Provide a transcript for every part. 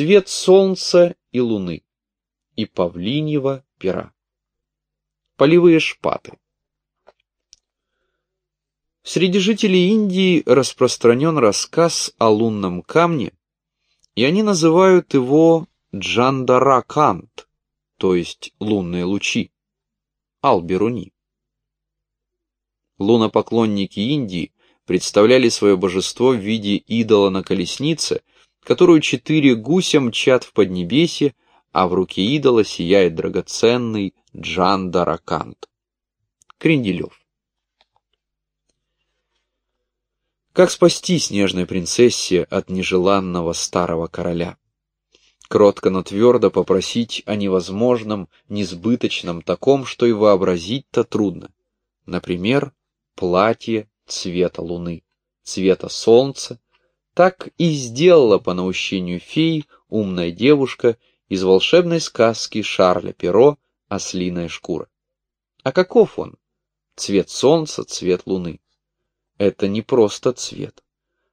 цвет солнца и луны и павлиньего пера. Полевые шпаты. Среди жителей Индии распространен рассказ о лунном камне, и они называют его Джандаракант, то есть лунные лучи, Алберуни. Лунопоклонники Индии представляли свое божество в виде идола на колеснице, которую четыре гуся мчат в Поднебесье, а в руке идола сияет драгоценный Джандаракант. Кренделев. Как спасти снежной принцессе от нежеланного старого короля? Кротко, но твердо попросить о невозможном, несбыточном, таком, что и вообразить-то трудно. Например, платье цвета луны, цвета солнца, так и сделала по наущению феи умная девушка из волшебной сказки Шарля Перо «Ослиная шкура». А каков он? Цвет солнца, цвет луны это не просто цвет.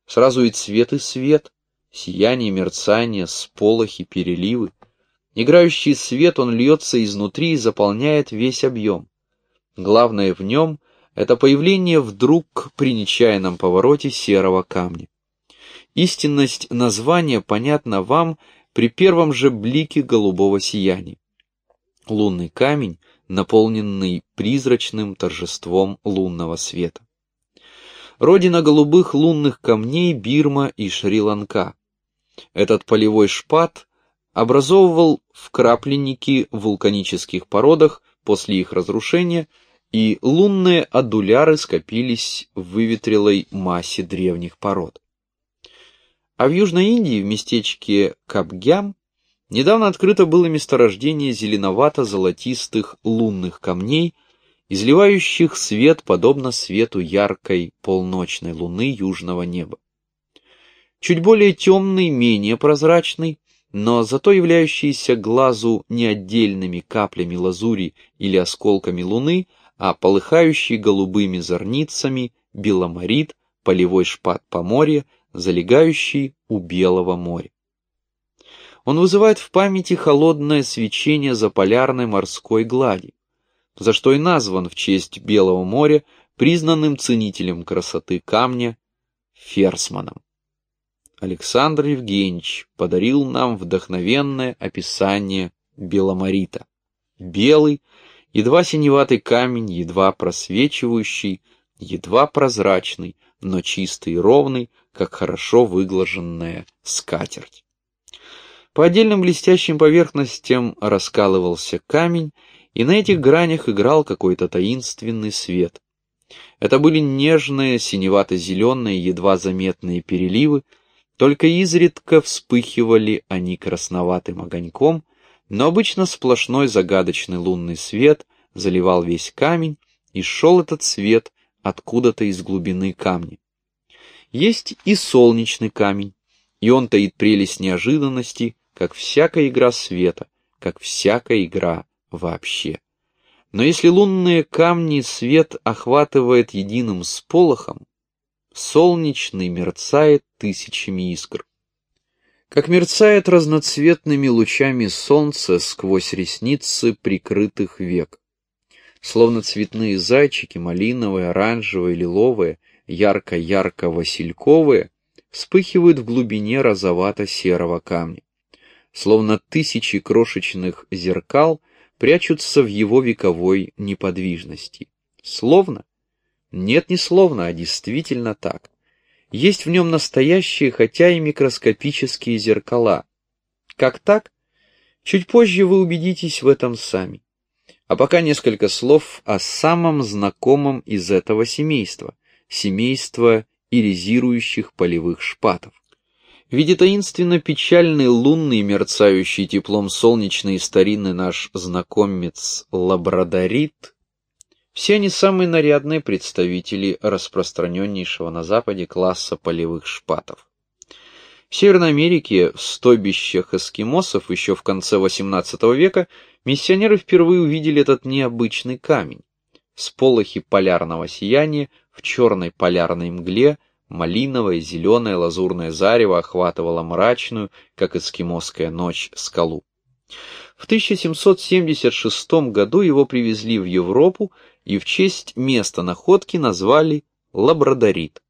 Сразу и цвет, и свет, сияние, мерцание, сполохи, переливы. Играющий свет, он льется изнутри и заполняет весь объем. Главное в нем — это появление вдруг при нечаянном повороте серого камня. Истинность названия понятна вам при первом же блике голубого сияния. Лунный камень, наполненный призрачным торжеством лунного света родина голубых лунных камней Бирма и Шри-Ланка. Этот полевой шпат образовывал вкрапленники в вулканических породах после их разрушения, и лунные адуляры скопились в выветрелой массе древних пород. А в Южной Индии, в местечке Кабгям, недавно открыто было месторождение зеленовато-золотистых лунных камней – изливающих свет подобно свету яркой полночной луны южного неба. Чуть более темный, менее прозрачный, но зато являющийся глазу не отдельными каплями лазури или осколками луны, а полыхающий голубыми зорницами беломорит, полевой шпат поморья, залегающий у Белого моря. Он вызывает в памяти холодное свечение заполярной морской глади за что и назван в честь Белого моря признанным ценителем красоты камня Ферсманом. Александр Евгеньевич подарил нам вдохновенное описание беломорита. Белый, едва синеватый камень, едва просвечивающий, едва прозрачный, но чистый и ровный, как хорошо выглаженная скатерть. По отдельным блестящим поверхностям раскалывался камень, и на этих гранях играл какой-то таинственный свет. Это были нежные, синевато-зеленые, едва заметные переливы, только изредка вспыхивали они красноватым огоньком, но обычно сплошной загадочный лунный свет заливал весь камень, и шел этот свет откуда-то из глубины камня. Есть и солнечный камень, и он таит прелесть неожиданности, как всякая игра света, как всякая игра вообще. Но если лунные камни свет охватывает единым сполохом, солнечный мерцает тысячами искр. Как мерцает разноцветными лучами солнце сквозь ресницы прикрытых век. Словно цветные зайчики, малиновые, оранжевые, лиловые, ярко-ярко-васильковые, вспыхивают в глубине розовато-серого камня. Словно тысячи крошечных зеркал прячутся в его вековой неподвижности. Словно? Нет, не словно, а действительно так. Есть в нем настоящие, хотя и микроскопические зеркала. Как так? Чуть позже вы убедитесь в этом сами. А пока несколько слов о самом знакомом из этого семейства, семейства иризирующих полевых шпатов. В виде таинственно печальный лунный, мерцающий теплом солнечный и старинный наш знакомец лабрадорит, все они самые нарядные представители распространеннейшего на Западе класса полевых шпатов. В Северной Америке, в стойбищах эскимосов еще в конце XVIII века, миссионеры впервые увидели этот необычный камень. Сполохи полярного сияния в черной полярной мгле Малиновое, зеленое, лазурное зарево охватывало мрачную, как эскимосская ночь, скалу. В 1776 году его привезли в Европу и в честь места находки назвали Лабрадорит.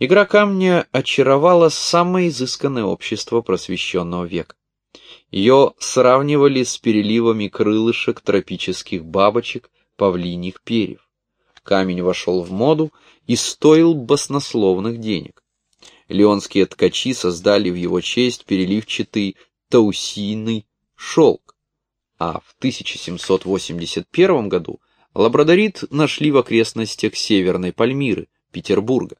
Игра камня очаровала самое изысканное общество просвещенного века. Ее сравнивали с переливами крылышек тропических бабочек павлиньих перьев. Камень вошел в моду и стоил баснословных денег. Леонские ткачи создали в его честь переливчатый таусийный шелк, а в 1781 году лабрадорит нашли в окрестностях Северной Пальмиры, Петербурга.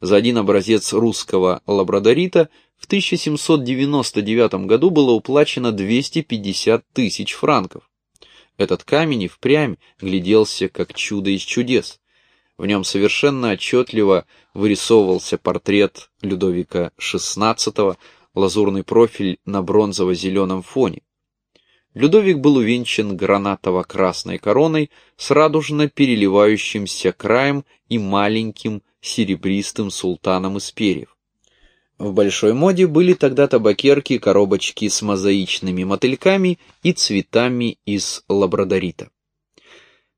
За один образец русского лабрадорита в 1799 году было уплачено 250 тысяч франков. Этот камень и впрямь гляделся как чудо из чудес. В нем совершенно отчетливо вырисовывался портрет Людовика XVI, лазурный профиль на бронзово-зеленом фоне. Людовик был увенчан гранатово-красной короной с радужно переливающимся краем и маленьким серебристым султаном из перьев. В большой моде были тогда табакерки, коробочки с мозаичными мотыльками и цветами из лабрадорита.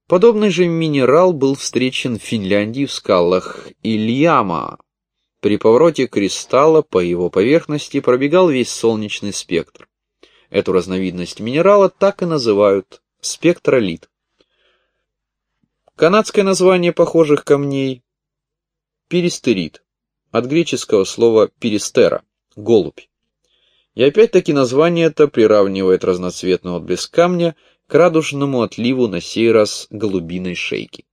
Подобный же минерал был встречен в Финляндии в скалах Ильяма. При повороте кристалла по его поверхности пробегал весь солнечный спектр. Эту разновидность минерала так и называют спектролит. Канадское название похожих камней – перистерит от греческого слова «перистера» — «голубь». И опять-таки название это приравнивает разноцветный отблеск камня к радужному отливу на сей раз голубиной шейки.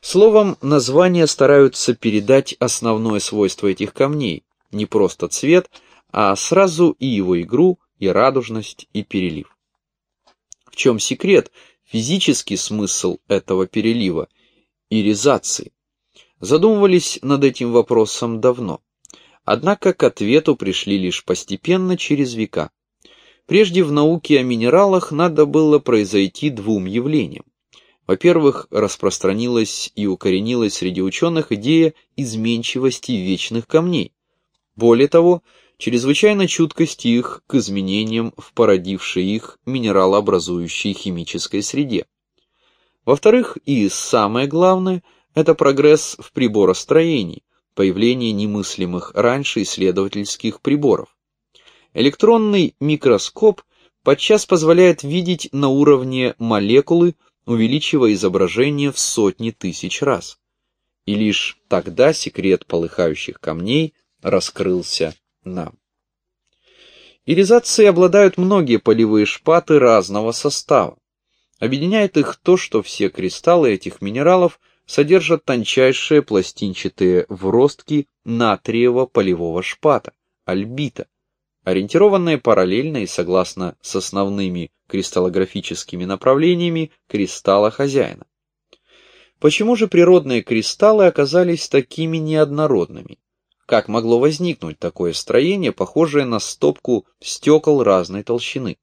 Словом, названия стараются передать основное свойство этих камней, не просто цвет, а сразу и его игру, и радужность, и перелив. В чем секрет, физический смысл этого перелива, иризации? Задумывались над этим вопросом давно. Однако к ответу пришли лишь постепенно через века. Прежде в науке о минералах надо было произойти двум явлениям. Во-первых, распространилась и укоренилась среди ученых идея изменчивости вечных камней. Более того, чрезвычайно чуткость их к изменениям в породившей их минералообразующей химической среде. Во-вторых, и самое главное – это прогресс в приборостроении, появление немыслимых раньше исследовательских приборов. Электронный микроскоп подчас позволяет видеть на уровне молекулы, увеличивая изображение в сотни тысяч раз. И лишь тогда секрет полыхающих камней раскрылся нам. Иризацией обладают многие полевые шпаты разного состава. Объединяет их то, что все кристаллы этих минералов содержат тончайшие пластинчатые вростки натриевого полевого шпата, альбита, ориентированные параллельно и согласно с основными кристаллографическими направлениями кристалла хозяина. Почему же природные кристаллы оказались такими неоднородными? Как могло возникнуть такое строение, похожее на стопку стекол разной толщины?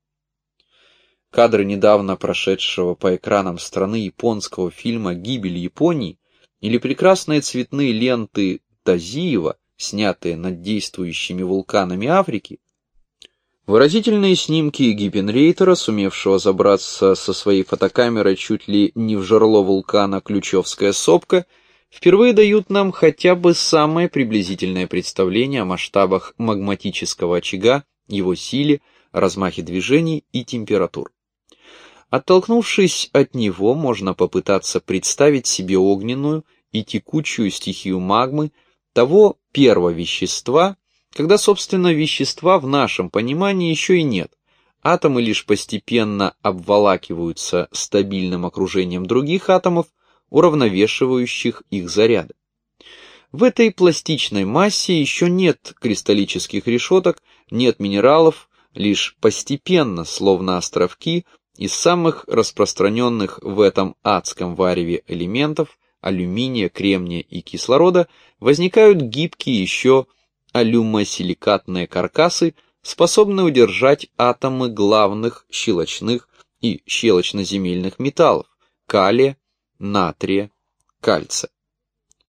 Кадры недавно прошедшего по экранам страны японского фильма «Гибель Японии» или прекрасные цветные ленты Тазиева, снятые над действующими вулканами Африки, выразительные снимки Гиппенрейтера, сумевшего забраться со своей фотокамерой чуть ли не в жерло вулкана Ключевская сопка, впервые дают нам хотя бы самое приблизительное представление о масштабах магматического очага, его силе, размахе движений и температур. Оттолкнувшись от него, можно попытаться представить себе огненную и текучую стихию магмы того первого вещества, когда, собственно, вещества в нашем понимании еще и нет. Атомы лишь постепенно обволакиваются стабильным окружением других атомов, уравновешивающих их заряды. В этой пластичной массе еще нет кристаллических решеток, нет минералов, лишь постепенно, словно островки, из самых распространенных в этом адском вареве элементов алюминия, кремния и кислорода возникают гибкие еще алюмосиликатные каркасы, способные удержать атомы главных щелочных и щелочно-земельных металлов – калия, натрия, кальция.